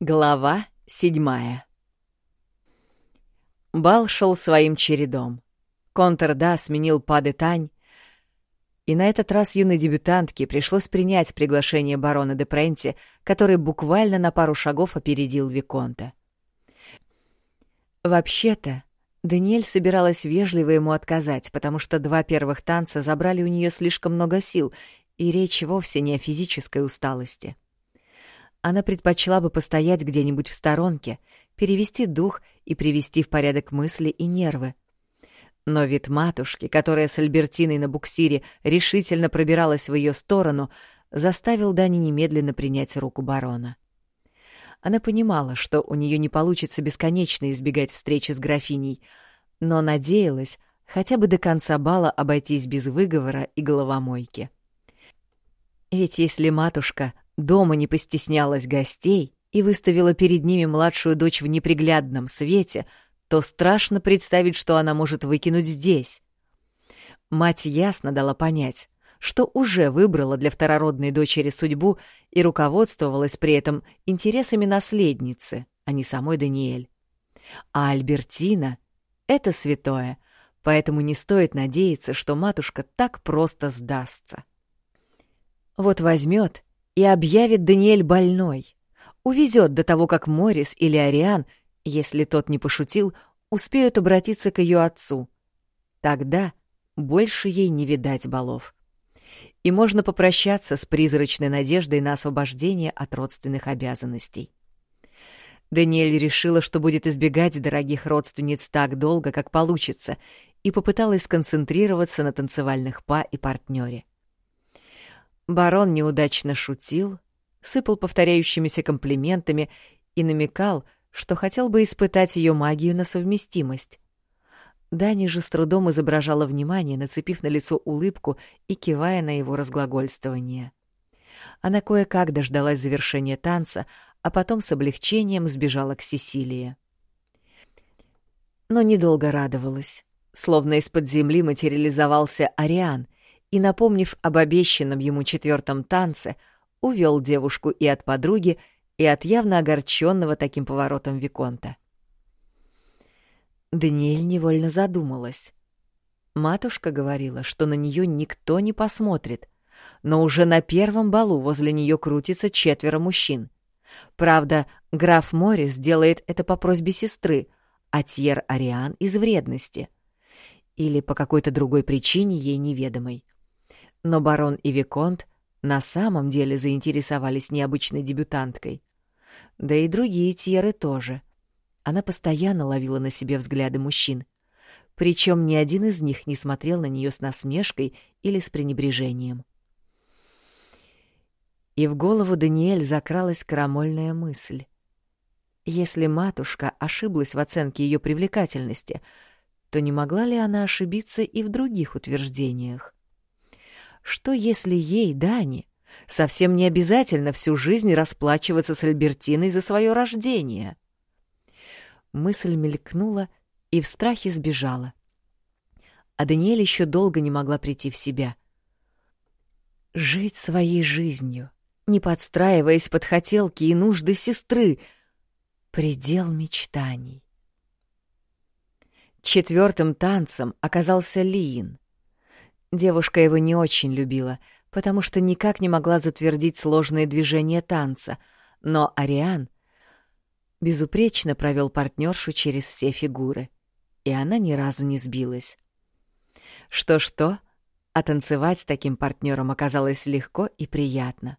Глава седьмая Бал шел своим чередом. Контрда сменил Паде Тань, и на этот раз юной дебютантке пришлось принять приглашение барона де Пренти, который буквально на пару шагов опередил Виконта. Вообще-то, Даниэль собиралась вежливо ему отказать, потому что два первых танца забрали у нее слишком много сил, и речь вовсе не о физической усталости. — она предпочла бы постоять где-нибудь в сторонке, перевести дух и привести в порядок мысли и нервы. Но вид матушки, которая с Альбертиной на буксире решительно пробиралась в ее сторону, заставил Дани немедленно принять руку барона. Она понимала, что у нее не получится бесконечно избегать встречи с графиней, но надеялась хотя бы до конца бала обойтись без выговора и головомойки. Ведь если матушка дома не постеснялась гостей и выставила перед ними младшую дочь в неприглядном свете, то страшно представить, что она может выкинуть здесь. Мать ясно дала понять, что уже выбрала для второродной дочери судьбу и руководствовалась при этом интересами наследницы, а не самой Даниэль. А Альбертина — это святое, поэтому не стоит надеяться, что матушка так просто сдастся. Вот возьмет и объявит Даниэль больной. Увезет до того, как Морис или Ариан, если тот не пошутил, успеют обратиться к ее отцу. Тогда больше ей не видать балов. И можно попрощаться с призрачной надеждой на освобождение от родственных обязанностей. Даниэль решила, что будет избегать дорогих родственниц так долго, как получится, и попыталась сконцентрироваться на танцевальных па и партнере. Барон неудачно шутил, сыпал повторяющимися комплиментами и намекал, что хотел бы испытать ее магию на совместимость. Дани же с трудом изображала внимание, нацепив на лицо улыбку и кивая на его разглагольствование. Она кое-как дождалась завершения танца, а потом с облегчением сбежала к Сесилии. Но недолго радовалась. Словно из-под земли материализовался Ариан — и, напомнив об обещанном ему четвертом танце, увел девушку и от подруги, и от явно огорченного таким поворотом Виконта. Даниэль невольно задумалась. Матушка говорила, что на нее никто не посмотрит, но уже на первом балу возле нее крутится четверо мужчин. Правда, граф Моррис делает это по просьбе сестры, а Тьер Ариан из вредности. Или по какой-то другой причине ей неведомой. Но барон и Виконт на самом деле заинтересовались необычной дебютанткой. Да и другие Тьеры тоже. Она постоянно ловила на себе взгляды мужчин. Причем ни один из них не смотрел на нее с насмешкой или с пренебрежением. И в голову Даниэль закралась крамольная мысль. Если матушка ошиблась в оценке ее привлекательности, то не могла ли она ошибиться и в других утверждениях? Что если ей, Дани, совсем не обязательно всю жизнь расплачиваться с Альбертиной за свое рождение? Мысль мелькнула и в страхе сбежала. А Даниэль еще долго не могла прийти в себя. Жить своей жизнью, не подстраиваясь под хотелки и нужды сестры — предел мечтаний. Четвертым танцем оказался Лиин — Девушка его не очень любила, потому что никак не могла затвердить сложные движения танца, но Ариан безупречно провел партнершу через все фигуры, и она ни разу не сбилась. Что-что, а танцевать с таким партнером оказалось легко и приятно.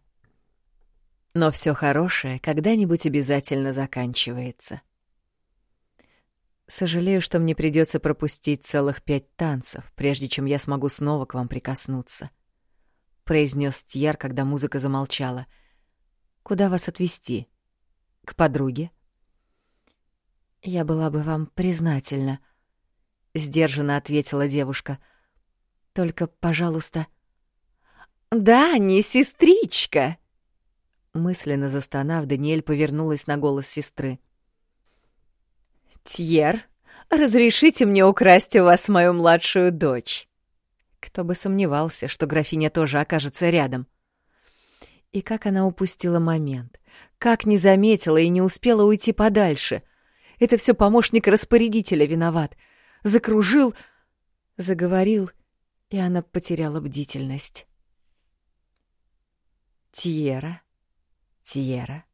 Но все хорошее когда-нибудь обязательно заканчивается. Сожалею, что мне придется пропустить целых пять танцев, прежде чем я смогу снова к вам прикоснуться, произнес Тьер, когда музыка замолчала. Куда вас отвезти? К подруге? Я была бы вам признательна, сдержанно ответила девушка. Только, пожалуйста. Да, не сестричка. Мысленно застонав, Даниэль повернулась на голос сестры. «Тьер, разрешите мне украсть у вас мою младшую дочь?» Кто бы сомневался, что графиня тоже окажется рядом. И как она упустила момент, как не заметила и не успела уйти подальше. Это все помощник распорядителя виноват. Закружил, заговорил, и она потеряла бдительность. Тьера, Тьера.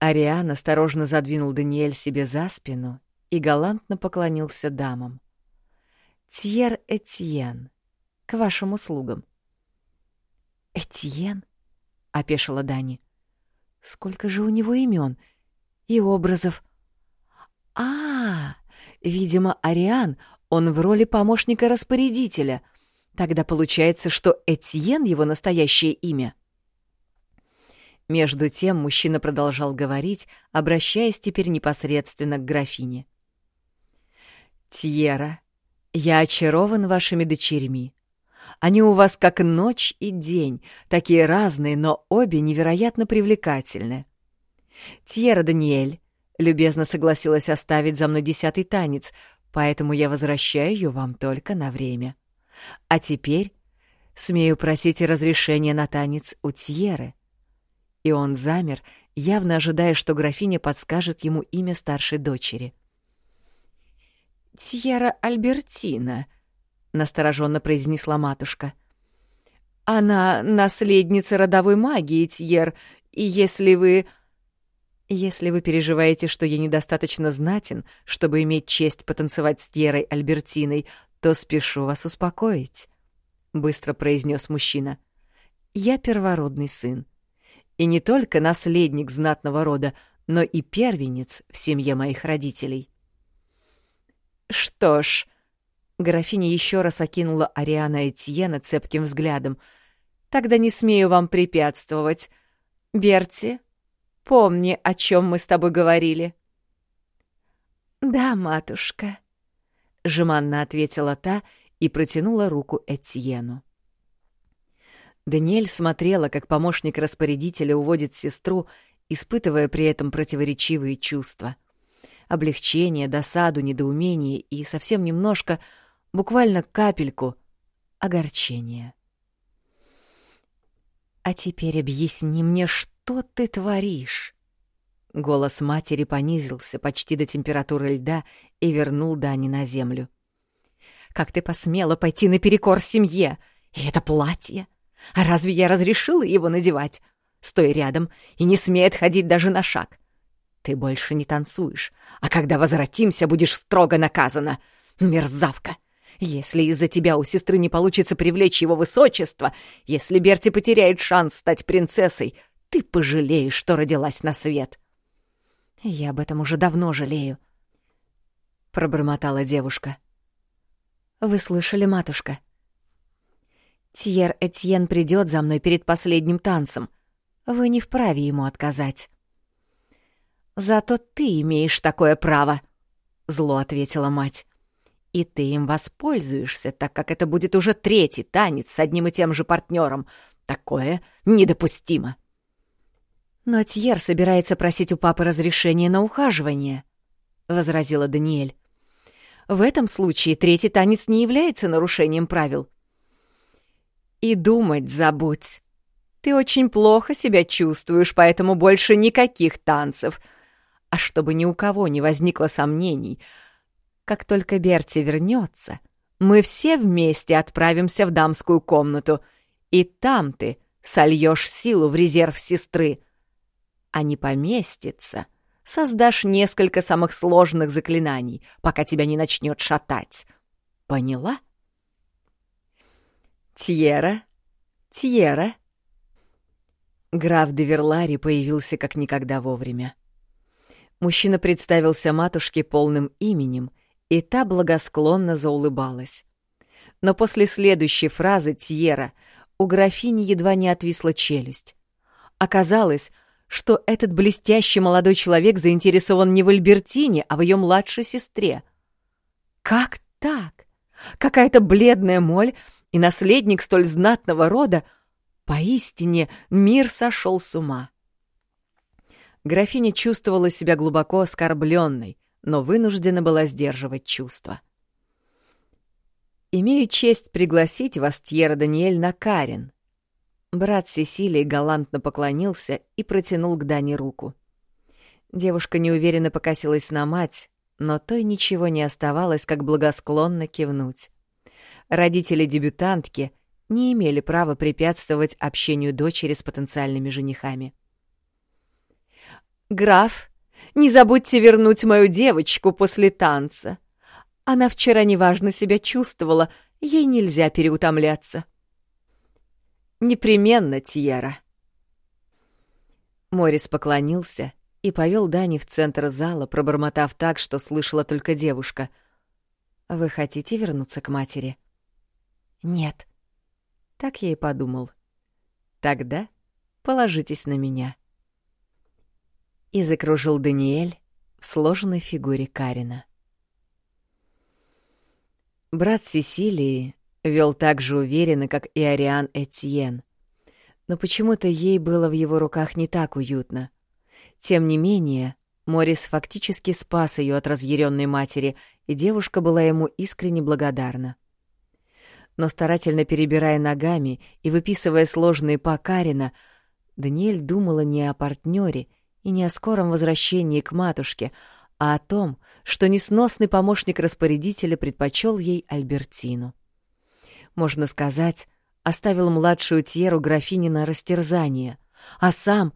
Ариан осторожно задвинул Даниэль себе за спину и галантно поклонился дамам. «Тьер Этьен, к вашим услугам». «Этьен?» — опешила Дани. «Сколько же у него имен и образов?» «А, видимо, Ариан, он в роли помощника-распорядителя. Тогда получается, что Этьен — его настоящее имя». Между тем мужчина продолжал говорить, обращаясь теперь непосредственно к графине. «Тьера, я очарован вашими дочерьми. Они у вас как ночь и день, такие разные, но обе невероятно привлекательны. Тьера Даниэль любезно согласилась оставить за мной десятый танец, поэтому я возвращаю ее вам только на время. А теперь смею просить разрешения на танец у Тьеры и он замер, явно ожидая, что графиня подскажет ему имя старшей дочери. «Тьера Альбертина», — настороженно произнесла матушка. «Она наследница родовой магии, Тьер, и если вы...» «Если вы переживаете, что я недостаточно знатен, чтобы иметь честь потанцевать с Тьерой Альбертиной, то спешу вас успокоить», — быстро произнес мужчина. «Я первородный сын и не только наследник знатного рода, но и первенец в семье моих родителей. «Что ж...» — графиня еще раз окинула Ариана Этьена цепким взглядом. «Тогда не смею вам препятствовать. Берти, помни, о чем мы с тобой говорили». «Да, матушка», — жеманно ответила та и протянула руку Этьену. Даниэль смотрела, как помощник распорядителя уводит сестру, испытывая при этом противоречивые чувства. Облегчение, досаду, недоумение и совсем немножко, буквально капельку, огорчения. «А теперь объясни мне, что ты творишь?» Голос матери понизился почти до температуры льда и вернул Дани на землю. «Как ты посмела пойти наперекор семье? И это платье? А разве я разрешила его надевать? Стой рядом и не смей отходить даже на шаг. Ты больше не танцуешь, а когда возвратимся, будешь строго наказана. Мерзавка! Если из-за тебя у сестры не получится привлечь его высочество, если Берти потеряет шанс стать принцессой, ты пожалеешь, что родилась на свет. Я об этом уже давно жалею, — пробормотала девушка. Вы слышали, матушка? — Тьер Этьен придет за мной перед последним танцем. Вы не вправе ему отказать. «Зато ты имеешь такое право», — зло ответила мать. «И ты им воспользуешься, так как это будет уже третий танец с одним и тем же партнером. Такое недопустимо». «Но Тьер собирается просить у папы разрешения на ухаживание», — возразила Даниэль. «В этом случае третий танец не является нарушением правил. И думать забудь. Ты очень плохо себя чувствуешь, поэтому больше никаких танцев. А чтобы ни у кого не возникло сомнений, как только Берти вернется, мы все вместе отправимся в дамскую комнату, и там ты сольешь силу в резерв сестры. А не поместится, создашь несколько самых сложных заклинаний, пока тебя не начнет шатать. Поняла? — «Тьера? Тьера?» Граф де Верлари появился как никогда вовремя. Мужчина представился матушке полным именем, и та благосклонно заулыбалась. Но после следующей фразы Тьера у графини едва не отвисла челюсть. Оказалось, что этот блестящий молодой человек заинтересован не в Альбертине, а в ее младшей сестре. Как так? Какая-то бледная моль и наследник столь знатного рода, поистине мир сошел с ума. Графиня чувствовала себя глубоко оскорбленной, но вынуждена была сдерживать чувства. «Имею честь пригласить вас, Тьера Даниэль, на Карен», Брат Сесилии галантно поклонился и протянул к Дане руку. Девушка неуверенно покосилась на мать, но той ничего не оставалось, как благосклонно кивнуть. Родители дебютантки не имели права препятствовать общению дочери с потенциальными женихами. «Граф, не забудьте вернуть мою девочку после танца. Она вчера неважно себя чувствовала, ей нельзя переутомляться». «Непременно, Тьера». Морис поклонился и повел Дани в центр зала, пробормотав так, что слышала только девушка. «Вы хотите вернуться к матери?» «Нет». Так я и подумал. «Тогда положитесь на меня». И закружил Даниэль в сложенной фигуре Карина. Брат Сесилии вел так же уверенно, как и Ариан Этьен. Но почему-то ей было в его руках не так уютно. Тем не менее, Морис фактически спас ее от разъяренной матери, и девушка была ему искренне благодарна. Но старательно перебирая ногами и выписывая сложные па Карина, Даниэль думала не о партнере и не о скором возвращении к матушке, а о том, что несносный помощник распорядителя предпочел ей Альбертину можно сказать, оставил младшую Тьеру графини на растерзание, а сам...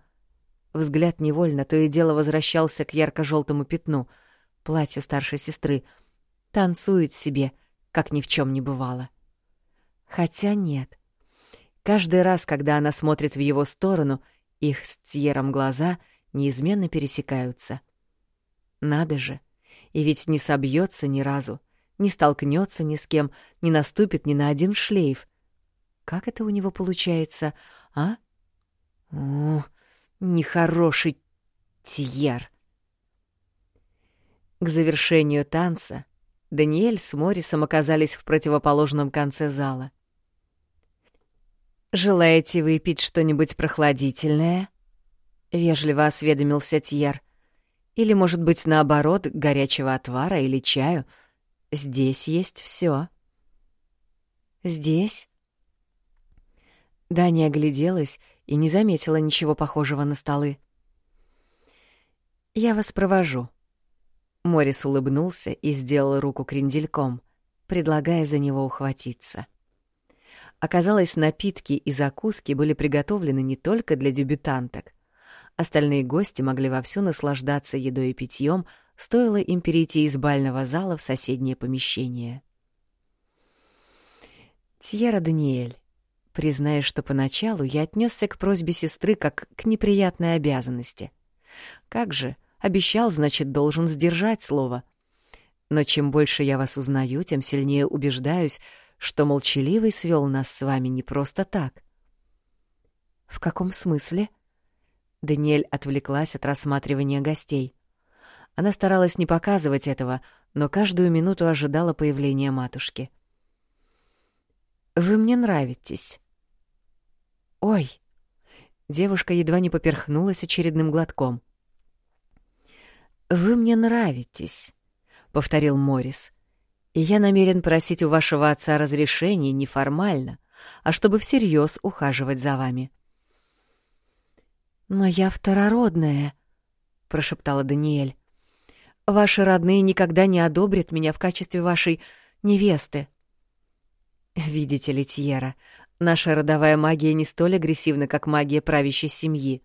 Взгляд невольно то и дело возвращался к ярко-желтому пятну, платью старшей сестры. Танцует себе, как ни в чем не бывало. Хотя нет. Каждый раз, когда она смотрит в его сторону, их с Тьером глаза неизменно пересекаются. Надо же, и ведь не собьется ни разу — не столкнется ни с кем, не наступит ни на один шлейф. Как это у него получается, а? О, нехороший Тьер. К завершению танца Даниэль с Моррисом оказались в противоположном конце зала. «Желаете выпить что-нибудь прохладительное?» — вежливо осведомился Тьер. «Или, может быть, наоборот, горячего отвара или чаю — Здесь есть все. Здесь? Даня огляделась и не заметила ничего похожего на столы. «Я вас провожу». Морис улыбнулся и сделал руку крендельком, предлагая за него ухватиться. Оказалось, напитки и закуски были приготовлены не только для дебютанток. Остальные гости могли вовсю наслаждаться едой и питьем, стоило им перейти из бального зала в соседнее помещение. Тьера Даниэль, признаю, что поначалу я отнесся к просьбе сестры как к неприятной обязанности. Как же, обещал, значит, должен сдержать слово. Но чем больше я вас узнаю, тем сильнее убеждаюсь, что молчаливый свел нас с вами не просто так. В каком смысле? Даниэль отвлеклась от рассматривания гостей. Она старалась не показывать этого, но каждую минуту ожидала появления матушки. «Вы мне нравитесь». «Ой!» Девушка едва не поперхнулась очередным глотком. «Вы мне нравитесь», — повторил Морис. «И я намерен просить у вашего отца разрешения неформально, а чтобы всерьез ухаживать за вами». «Но я второродная», — прошептала Даниэль. Ваши родные никогда не одобрят меня в качестве вашей невесты. Видите ли, Тьера, наша родовая магия не столь агрессивна, как магия правящей семьи.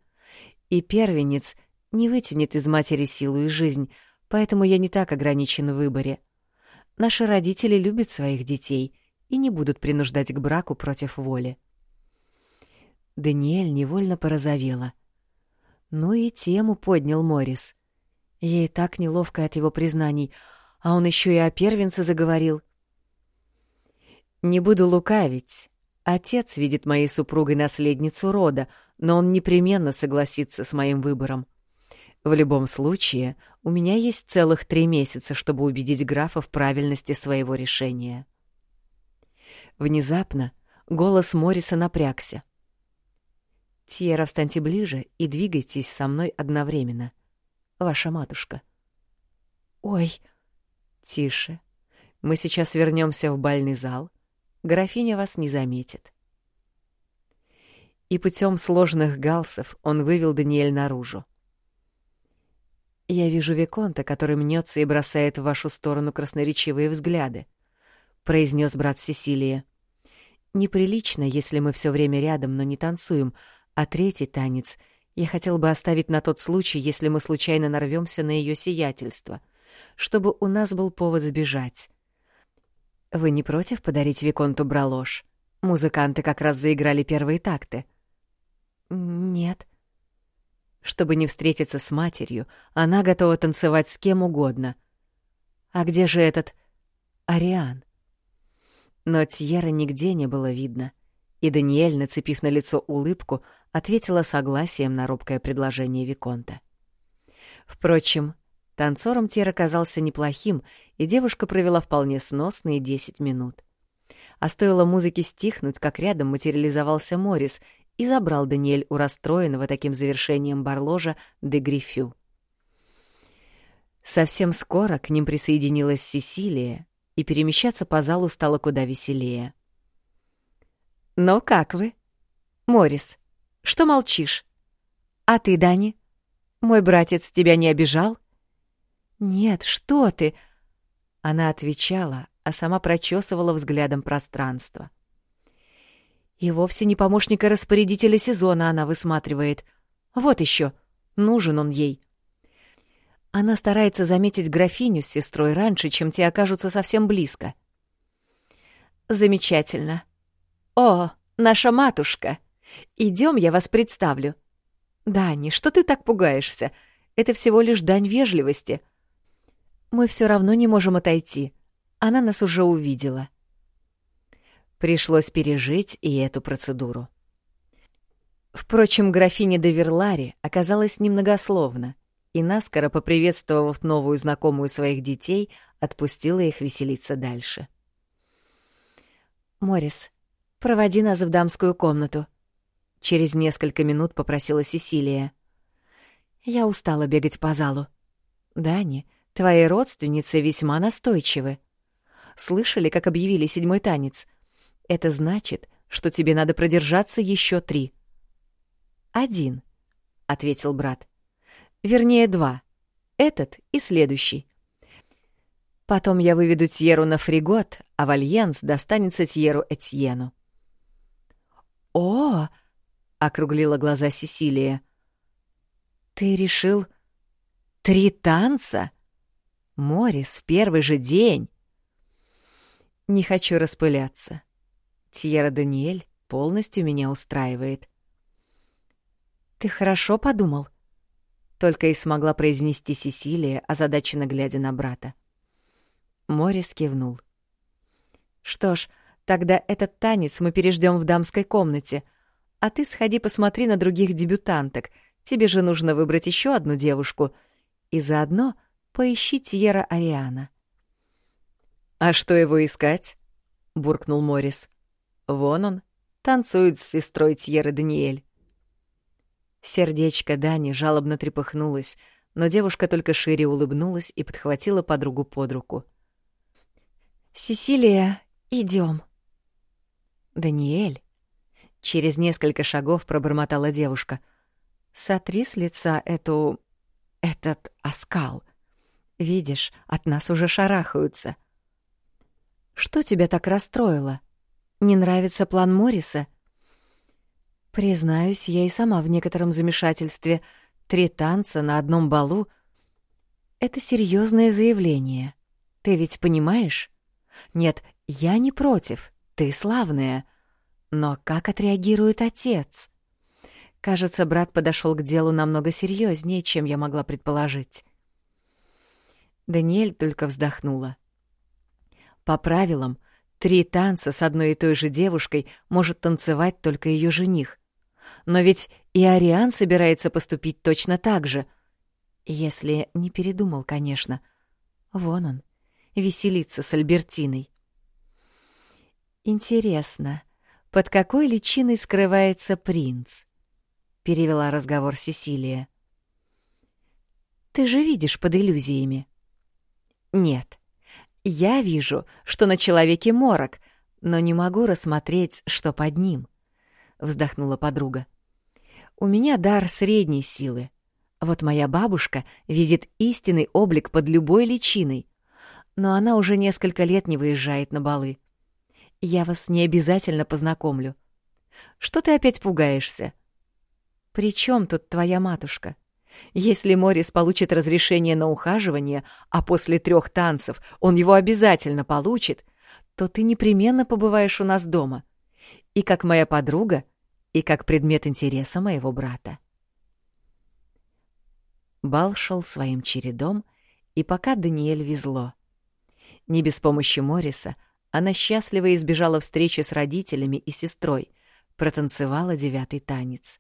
И первенец не вытянет из матери силу и жизнь, поэтому я не так ограничен в выборе. Наши родители любят своих детей и не будут принуждать к браку против воли. Даниэль невольно порозовела. Ну и тему поднял Морис. Ей так неловко от его признаний, а он еще и о первенце заговорил. «Не буду лукавить. Отец видит моей супругой наследницу рода, но он непременно согласится с моим выбором. В любом случае, у меня есть целых три месяца, чтобы убедить графа в правильности своего решения». Внезапно голос Мориса напрягся. «Тьера, встаньте ближе и двигайтесь со мной одновременно ваша матушка. Ой, тише. Мы сейчас вернемся в бальный зал. Графиня вас не заметит. И путем сложных галсов он вывел Даниэль наружу. «Я вижу Виконта, который мнется и бросает в вашу сторону красноречивые взгляды», — произнес брат Сесилия. «Неприлично, если мы все время рядом, но не танцуем, а третий танец я хотел бы оставить на тот случай, если мы случайно нарвемся на ее сиятельство, чтобы у нас был повод сбежать. Вы не против подарить Виконту бралош? Музыканты как раз заиграли первые такты». «Нет», чтобы не встретиться с матерью, она готова танцевать с кем угодно. А где же этот Ариан? Но Тьера нигде не было видно, и Даниэль, нацепив на лицо улыбку, ответила согласием на робкое предложение Виконта. Впрочем, танцором Тьер оказался неплохим, и девушка провела вполне сносные десять минут. А стоило музыке стихнуть, как рядом материализовался Морис и забрал Даниэль у расстроенного таким завершением барложа де Грифю. Совсем скоро к ним присоединилась Сесилия, и перемещаться по залу стало куда веселее. «Но как вы? Морис, что молчишь? А ты, Дани? Мой братец тебя не обижал?» «Нет, что ты!» Она отвечала, а сама прочесывала взглядом пространство. И вовсе не помощника распорядителя сезона она высматривает. Вот еще, нужен он ей. Она старается заметить графиню с сестрой раньше, чем те окажутся совсем близко. Замечательно. О, наша матушка! Идем, я вас представлю. Дани, что ты так пугаешься? Это всего лишь дань вежливости. Мы все равно не можем отойти. Она нас уже увидела. — Пришлось пережить и эту процедуру. Впрочем, графиня де Верлари оказалась немногословна и, наскоро поприветствовав новую знакомую своих детей, отпустила их веселиться дальше. «Морис, проводи нас в дамскую комнату», — через несколько минут попросила Сесилия. «Я устала бегать по залу. Дани, твои родственницы весьма настойчивы. Слышали, как объявили седьмой танец? Это значит, что тебе надо продержаться еще три. Один, ответил брат. Вернее, два. Этот и следующий. Потом я выведу Тьеру на фригот, а в Альянс достанется Тьеру Этьену. «О!» — округлила глаза Сесилия. «Ты решил... Три танца? Морис, первый же день!» «Не хочу распыляться. Тьера Даниэль полностью меня устраивает. «Ты хорошо подумал?» Только и смогла произнести Сесилия, озадаченно глядя на брата. Морис кивнул. «Что ж, тогда этот танец мы переждем в дамской комнате, а ты сходи посмотри на других дебютанток, тебе же нужно выбрать еще одну девушку, и заодно поищи Тьера Ариана». «А что его искать?» — буркнул Морис. Вон он, танцует с сестрой Тьеры Даниэль. Сердечко Дани жалобно трепыхнулось, но девушка только шире улыбнулась и подхватила подругу под руку. «Сесилия, идем. «Даниэль?» Через несколько шагов пробормотала девушка. «Сотри с лица эту... этот оскал. Видишь, от нас уже шарахаются. Что тебя так расстроило?» Не нравится план Морриса? Признаюсь, я и сама в некотором замешательстве. Три танца на одном балу — это серьезное заявление. Ты ведь понимаешь? Нет, я не против, ты славная. Но как отреагирует отец? Кажется, брат подошел к делу намного серьезнее, чем я могла предположить. Даниэль только вздохнула. По правилам, Три танца с одной и той же девушкой может танцевать только ее жених. Но ведь и Ариан собирается поступить точно так же. Если не передумал, конечно. Вон он, веселится с Альбертиной. Интересно, под какой личиной скрывается принц? Перевела разговор Сесилия. Ты же видишь под иллюзиями. Нет, я вижу, что на человеке морок, но не могу рассмотреть, что под ним. — вздохнула подруга. «У меня дар средней силы. Вот моя бабушка видит истинный облик под любой личиной, но она уже несколько лет не выезжает на балы. Я вас не обязательно познакомлю. Что ты опять пугаешься? При чем тут твоя матушка? Если Морис получит разрешение на ухаживание, а после трех танцев он его обязательно получит, то ты непременно побываешь у нас дома. И как моя подруга, и как предмет интереса моего брата. Бал шел своим чередом, и пока Даниэль везло. Не без помощи Морриса она счастливо избежала встречи с родителями и сестрой, протанцевала девятый танец.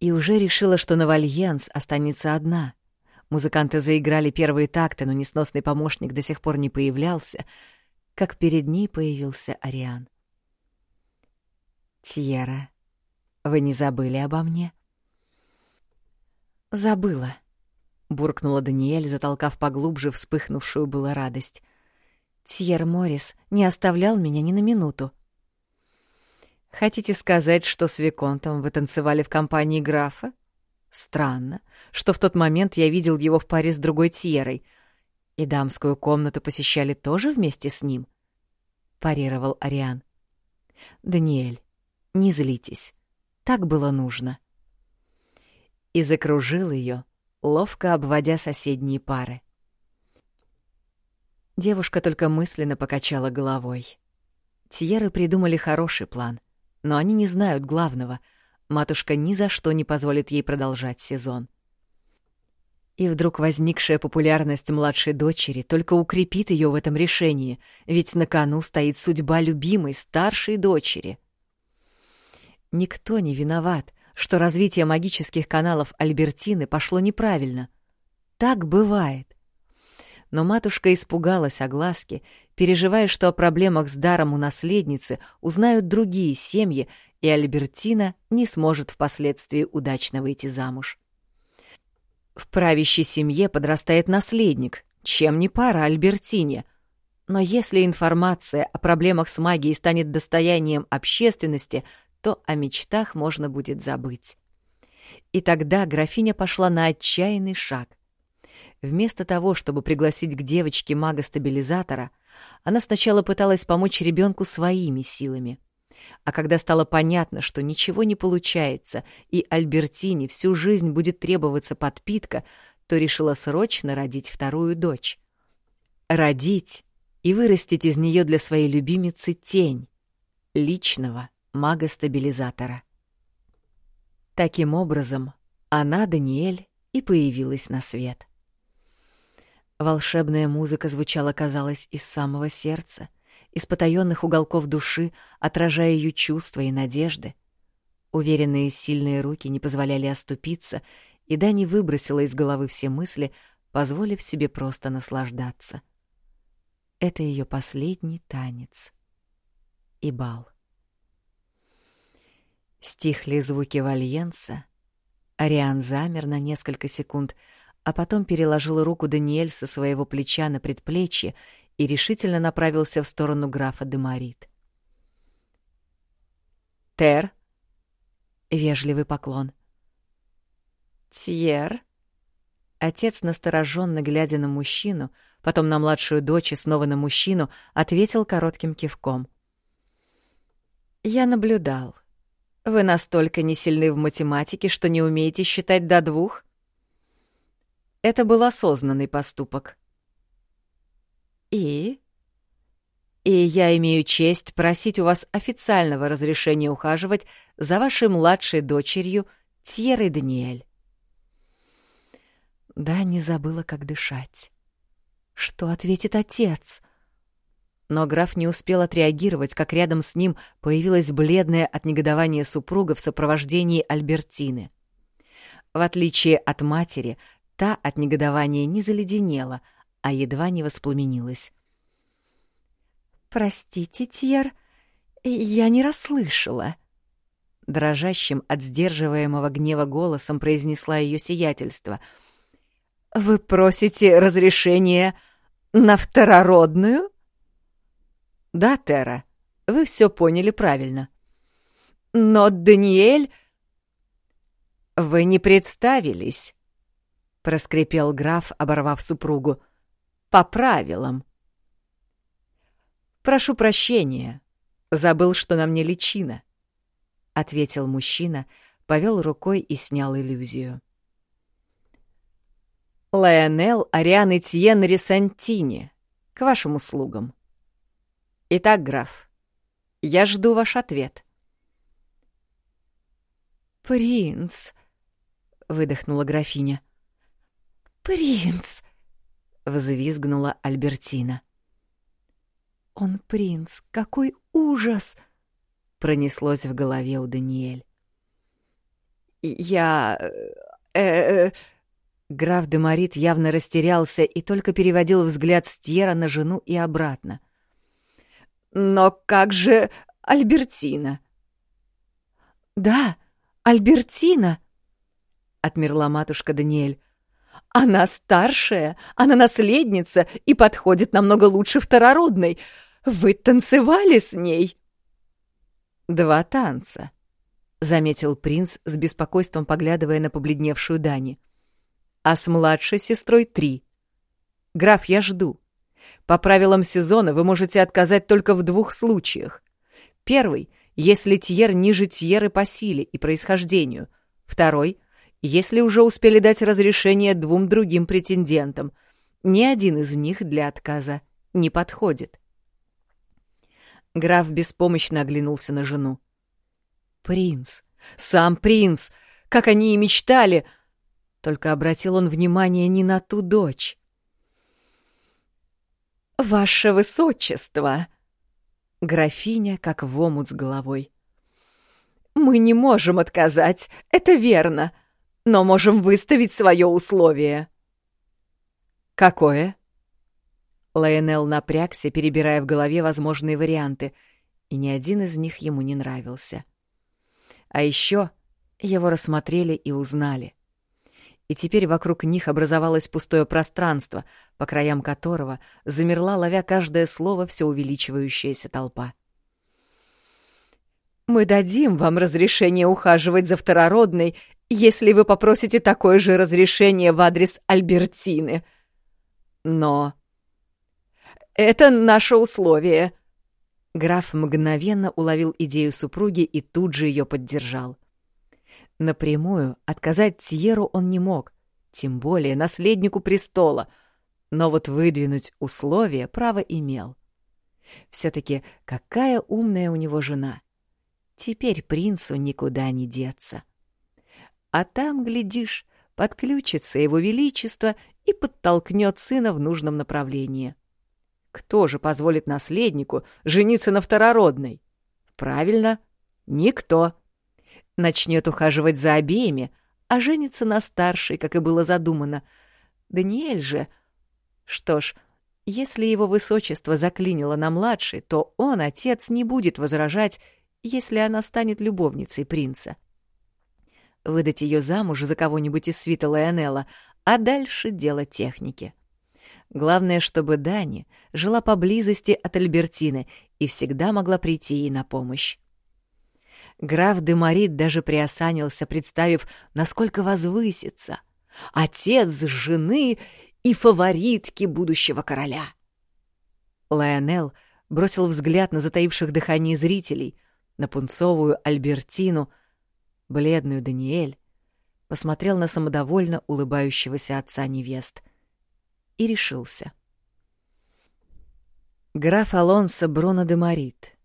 И уже решила, что на Вальенс останется одна. Музыканты заиграли первые такты, но несносный помощник до сих пор не появлялся, как перед ней появился Ариан. «Тьера, вы не забыли обо мне?» «Забыла», — буркнула Даниэль, затолкав поглубже вспыхнувшую была радость. «Тьер Моррис не оставлял меня ни на минуту. Хотите сказать, что с Виконтом вы танцевали в компании графа? Странно, что в тот момент я видел его в паре с другой Тьерой, и дамскую комнату посещали тоже вместе с ним, — парировал Ариан. Даниэль, не злитесь, так было нужно. И закружил ее, ловко обводя соседние пары. Девушка только мысленно покачала головой. Тьеры придумали хороший план — но они не знают главного. Матушка ни за что не позволит ей продолжать сезон. И вдруг возникшая популярность младшей дочери только укрепит ее в этом решении, ведь на кону стоит судьба любимой старшей дочери. Никто не виноват, что развитие магических каналов Альбертины пошло неправильно. Так бывает но матушка испугалась огласки, переживая, что о проблемах с даром у наследницы узнают другие семьи, и Альбертина не сможет впоследствии удачно выйти замуж. В правящей семье подрастает наследник, чем не пара Альбертине. Но если информация о проблемах с магией станет достоянием общественности, то о мечтах можно будет забыть. И тогда графиня пошла на отчаянный шаг. Вместо того, чтобы пригласить к девочке мага-стабилизатора, она сначала пыталась помочь ребенку своими силами. А когда стало понятно, что ничего не получается, и Альбертине всю жизнь будет требоваться подпитка, то решила срочно родить вторую дочь. Родить и вырастить из нее для своей любимицы тень, личного мага-стабилизатора. Таким образом, она, Даниэль, и появилась на свет. Волшебная музыка звучала, казалось, из самого сердца, из потаённых уголков души, отражая ее чувства и надежды. Уверенные сильные руки не позволяли оступиться, и Дани выбросила из головы все мысли, позволив себе просто наслаждаться. Это ее последний танец. И бал. Стихли звуки вальенса. Ариан замер на несколько секунд — а потом переложил руку Даниэль со своего плеча на предплечье и решительно направился в сторону графа Демарит. «Тер?» — вежливый поклон. «Тьер?» Отец, настороженно глядя на мужчину, потом на младшую дочь и снова на мужчину, ответил коротким кивком. «Я наблюдал. Вы настолько не сильны в математике, что не умеете считать до двух?» Это был осознанный поступок. И? И я имею честь просить у вас официального разрешения ухаживать за вашей младшей дочерью Тьерой Даниэль. Да, не забыла, как дышать. Что ответит отец? Но граф не успел отреагировать, как рядом с ним появилась бледная от негодования супруга в сопровождении Альбертины. В отличие от матери, Та от негодования не заледенела, а едва не воспламенилась. «Простите, Тьер, я не расслышала», — дрожащим от сдерживаемого гнева голосом произнесла ее сиятельство. «Вы просите разрешения на второродную?» «Да, Тера, вы все поняли правильно. Но Даниэль... Вы не представились, проскрипел граф, оборвав супругу. По правилам. Прошу прощения. Забыл, что на мне личина, ответил мужчина, повел рукой и снял иллюзию. Лайонел Ариан Этьен Ресантини, к вашим услугам. Итак, граф, я жду ваш ответ. «Принц!» — выдохнула графиня. «Принц!» — взвизгнула Альбертина. «Он принц! Какой ужас!» — пронеслось в голове у Даниэль. «Я... э, -э Граф Демарит явно растерялся и только переводил взгляд с Тьера на жену и обратно. «Но как же Альбертина?» «Да, Альбертина!» — отмерла матушка Даниэль. «Она старшая, она наследница и подходит намного лучше второродной. Вы танцевали с ней?» «Два танца», — заметил принц с беспокойством, поглядывая на побледневшую Дани. «А с младшей сестрой три. Граф, я жду. По правилам сезона вы можете отказать только в двух случаях. Первый — если Тьер ниже Тьеры по силе и происхождению. Второй — если уже успели дать разрешение двум другим претендентам. Ни один из них для отказа не подходит. Граф беспомощно оглянулся на жену. «Принц! Сам принц! Как они и мечтали!» Только обратил он внимание не на ту дочь. «Ваше высочество!» Графиня как в омут с головой. «Мы не можем отказать, это верно, но можем выставить свое условие». «Какое?» Лайонел напрягся, перебирая в голове возможные варианты, и ни один из них ему не нравился. А еще его рассмотрели и узнали. И теперь вокруг них образовалось пустое пространство, по краям которого замерла, ловя каждое слово, все увеличивающаяся толпа. «Мы дадим вам разрешение ухаживать за второродной, если вы попросите такое же разрешение в адрес Альбертины. Но это наше условие». Граф мгновенно уловил идею супруги и тут же ее поддержал. Напрямую отказать Тьеру он не мог, тем более наследнику престола, но вот выдвинуть условия право имел. Все-таки какая умная у него жена. Теперь принцу никуда не деться. А там, глядишь, подключится его величество и подтолкнет сына в нужном направлении. Кто же позволит наследнику жениться на второродной? Правильно, никто. Начнет ухаживать за обеими, а женится на старшей, как и было задумано. Даниэль же... Что ж, если его высочество заклинило на младшей, то он, отец, не будет возражать, если она станет любовницей принца. Выдать ее замуж за кого-нибудь из свита Лайонелла, а дальше дело техники. Главное, чтобы Дани жила поблизости от Альбертины и всегда могла прийти ей на помощь. Граф Демарит даже приосанился, представив, насколько возвысится. Отец жены и фаворитки будущего короля. Лайонел бросил взгляд на затаивших дыхание зрителей, на пунцовую Альбертину, бледную Даниэль, посмотрел на самодовольно улыбающегося отца невест — и решился. Граф Алонсо Бруно де Марит.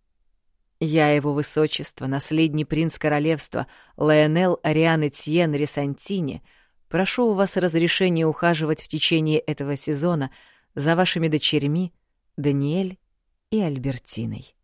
Я, его высочество, наследний принц королевства Лайонел Ариан Этьен Ресантини, прошу у вас разрешения ухаживать в течение этого сезона за вашими дочерьми Даниэль и Альбертиной.